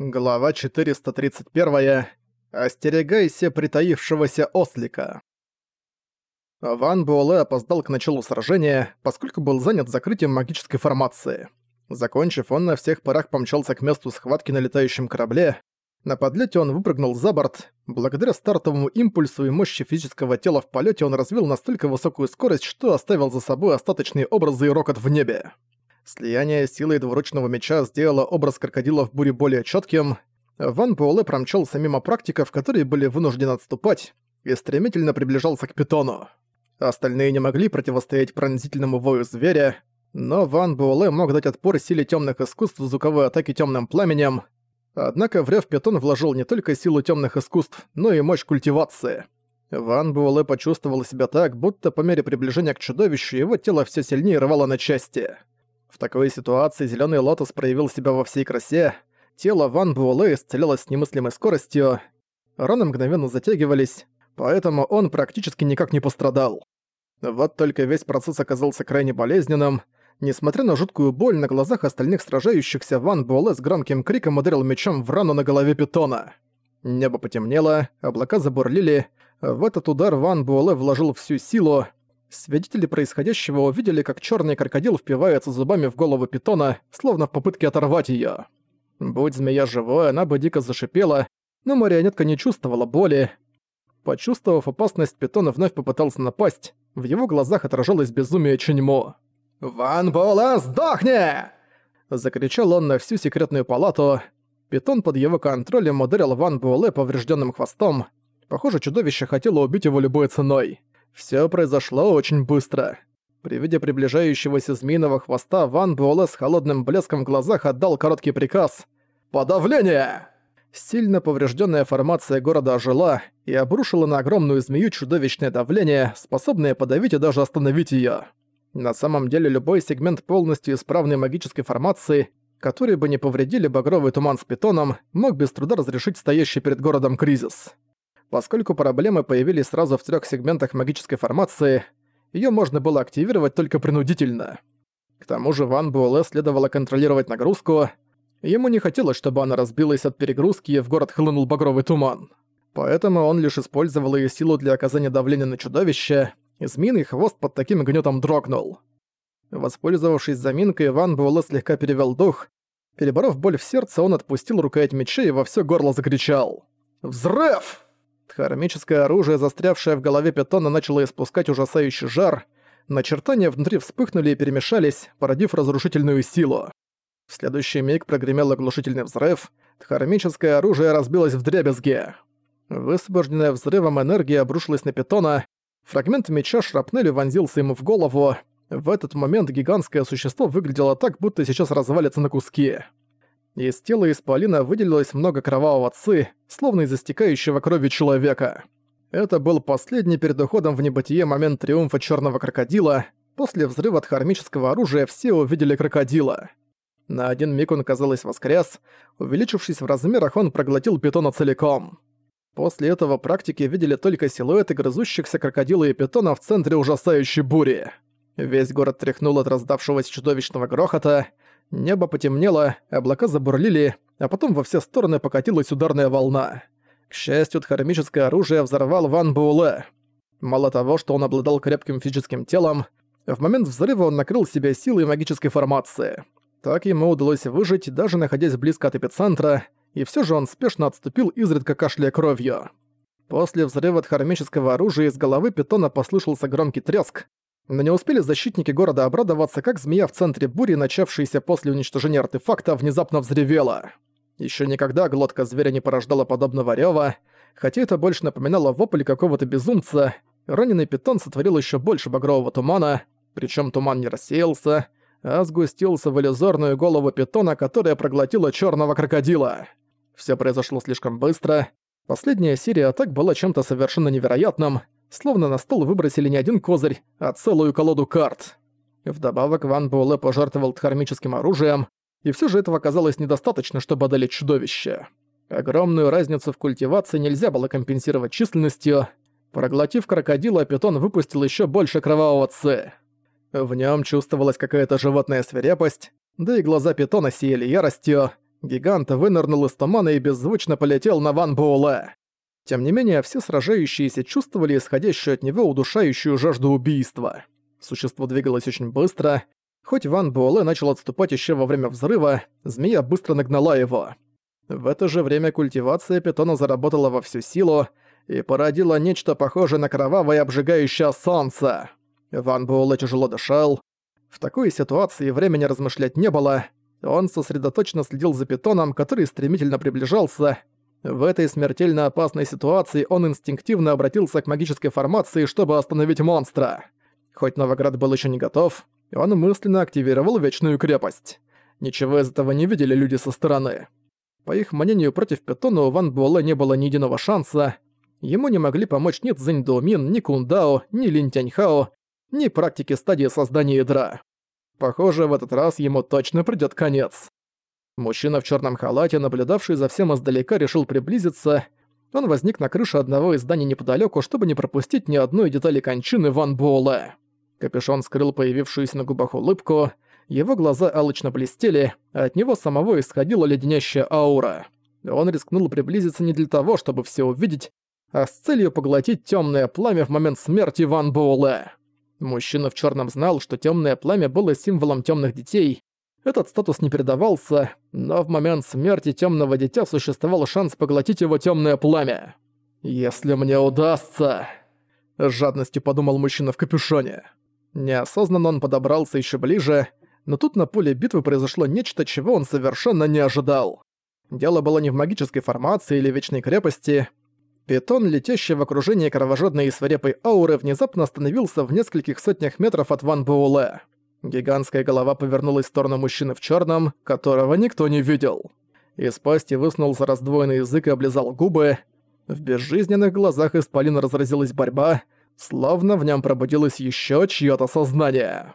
Глава 431. Остерегайся притаившегося ослика. Ван Буэлэ опоздал к началу сражения, поскольку был занят закрытием магической формации. Закончив, он на всех парах помчался к месту схватки на летающем корабле. На подлете он выпрыгнул за борт. Благодаря стартовому импульсу и мощи физического тела в полете он развил настолько высокую скорость, что оставил за собой остаточные образы и рокот в небе. Слияние силы двуручного меча сделало образ крокодила в буре более четким. Ван Буэлэ промчался мимо практиков, которые были вынуждены отступать, и стремительно приближался к питону. Остальные не могли противостоять пронзительному вою зверя, но Ван Буэлэ мог дать отпор силе темных искусств звуковой атаки темным пламенем. Однако в рёв питон вложил не только силу темных искусств, но и мощь культивации. Ван Буэлэ почувствовал себя так, будто по мере приближения к чудовищу его тело все сильнее рвало на части. В такой ситуации Зелёный Лотос проявил себя во всей красе, тело Ван Буэлэ исцелялось с немыслимой скоростью, раны мгновенно затягивались, поэтому он практически никак не пострадал. Вот только весь процесс оказался крайне болезненным. Несмотря на жуткую боль, на глазах остальных сражающихся Ван Буэлэ с громким криком ударил мечом в рану на голове питона. Небо потемнело, облака забурлили. В этот удар Ван Буэлэ вложил всю силу, Свидетели происходящего увидели, как черный крокодил впивается зубами в голову питона, словно в попытке оторвать ее. Будь змея живой, она бы дико зашипела, но марионетка не чувствовала боли. Почувствовав опасность, питон вновь попытался напасть. В его глазах отражалось безумие Ченьмо. «Ван Буэлэ, сдохни!» Закричал он на всю секретную палату. Питон под его контролем ударил Ван Буэлэ поврежденным хвостом. Похоже, чудовище хотело убить его любой ценой. Всё произошло очень быстро. При виде приближающегося змеиного хвоста Ван Буэлэ с холодным блеском в глазах отдал короткий приказ «Подавление!». Сильно поврежденная формация города ожила и обрушила на огромную змею чудовищное давление, способное подавить и даже остановить её. На самом деле любой сегмент полностью исправной магической формации, который бы не повредили багровый туман с питоном, мог без труда разрешить стоящий перед городом кризис. Поскольку проблемы появились сразу в трех сегментах магической формации, ее можно было активировать только принудительно. К тому же Ван Буэлэ следовало контролировать нагрузку, ему не хотелось, чтобы она разбилась от перегрузки и в город хлынул багровый туман. Поэтому он лишь использовал ее силу для оказания давления на чудовище, и змеиный хвост под таким гнетом дрогнул. Воспользовавшись заминкой, Ван Буэлэ слегка перевел дух. Переборов боль в сердце, он отпустил рукоять меча и во все горло закричал. «Взрыв!» Хармическое оружие, застрявшее в голове питона, начало испускать ужасающий жар. Начертания внутри вспыхнули и перемешались, породив разрушительную силу. В следующий миг прогремел оглушительный взрыв. Хармическое оружие разбилось в дребезге. Высвобожденная взрывом энергия обрушилась на питона. Фрагмент меча шрапнелью вонзился ему в голову. В этот момент гигантское существо выглядело так, будто сейчас развалится на куски. Из тела Исполина выделилось много кровавого ци, словно из истекающего крови человека. Это был последний перед уходом в небытие момент триумфа черного крокодила. После взрыва от хармического оружия все увидели крокодила. На один миг он, казалось, воскрес. Увеличившись в размерах, он проглотил питона целиком. После этого практики видели только силуэты грызущихся крокодила и питона в центре ужасающей бури. Весь город тряхнул от раздавшегося чудовищного грохота, Небо потемнело, облака забурлили, а потом во все стороны покатилась ударная волна. К счастью, дхармическое оружие взорвал Ван Буэлэ. Мало того, что он обладал крепким физическим телом, в момент взрыва он накрыл себя силой магической формации. Так ему удалось выжить, даже находясь близко от эпицентра, и все же он спешно отступил, изредка кашляя кровью. После взрыва дхармического оружия из головы питона послышался громкий треск, но не успели защитники города обрадоваться, как змея в центре бури, начавшаяся после уничтожения артефакта, внезапно взревела. Еще никогда глотка зверя не порождала подобного рёва, хотя это больше напоминало вопль какого-то безумца. Раненый питон сотворил еще больше багрового тумана, причем туман не рассеялся, а сгустился в иллюзорную голову питона, которая проглотила черного крокодила. Все произошло слишком быстро. Последняя серия атак была чем-то совершенно невероятным — словно на стол выбросили не один козырь, а целую колоду карт. Вдобавок Ван Буэлэ пожертвовал дхармическим оружием, и все же этого оказалось недостаточно, чтобы одолеть чудовище. Огромную разницу в культивации нельзя было компенсировать численностью. Проглотив крокодила, питон выпустил еще больше кровавого ци. В нем чувствовалась какая-то животная свирепость, да и глаза питона сияли яростью. Гигант вынырнул из тумана и беззвучно полетел на Ван Буэлэ. Тем не менее, все сражающиеся чувствовали исходящую от него удушающую жажду убийства. Существо двигалось очень быстро. Хоть Ван Буэлэ начал отступать еще во время взрыва, змея быстро нагнала его. В это же время культивация питона заработала во всю силу и породила нечто похожее на кровавое обжигающее солнце. Ван Буэлэ тяжело дышал. В такой ситуации времени размышлять не было. Он сосредоточенно следил за питоном, который стремительно приближался. В этой смертельно опасной ситуации он инстинктивно обратился к магической формации, чтобы остановить монстра. Хоть Новоград был еще не готов, он мысленно активировал Вечную Крепость. Ничего из этого не видели люди со стороны. По их мнению, против Питона у Ван Буэлэ не было ни единого шанса. Ему не могли помочь ни Цзинь Доумин, ни Кундао, ни Лин Тяньхао, ни практики стадии создания ядра. Похоже, в этот раз ему точно придёт конец. Мужчина в чёрном халате, наблюдавший за всем издалека, решил приблизиться. Он возник на крыше одного из зданий неподалёку, чтобы не пропустить ни одной детали кончины Ван Буэлэ. Капюшон скрыл появившуюся на губах улыбку, его глаза алчно блестели, а от него самого исходила леденящая аура. Он рискнул приблизиться не для того, чтобы все увидеть, а с целью поглотить темное пламя в момент смерти Ван Боуле. Мужчина в черном знал, что темное пламя было символом темных детей. Этот статус не передавался, но в момент смерти темного дитя существовал шанс поглотить его темное пламя. «Если мне удастся...» — с жадностью подумал мужчина в капюшоне. Неосознанно он подобрался еще ближе, но тут на поле битвы произошло нечто, чего он совершенно не ожидал. Дело было не в магической формации или вечной крепости. Питон, летящий в окружении кровожадной и свирепой ауры, внезапно остановился в нескольких сотнях метров от Ван Буэлэ. Гигантская голова повернулась в сторону мужчины в черном, которого никто не видел. Из пасти высунулся раздвоенный язык и облизал губы. В безжизненных глазах исполина разразилась борьба — словно в нем пробудилось еще чьё-то сознание.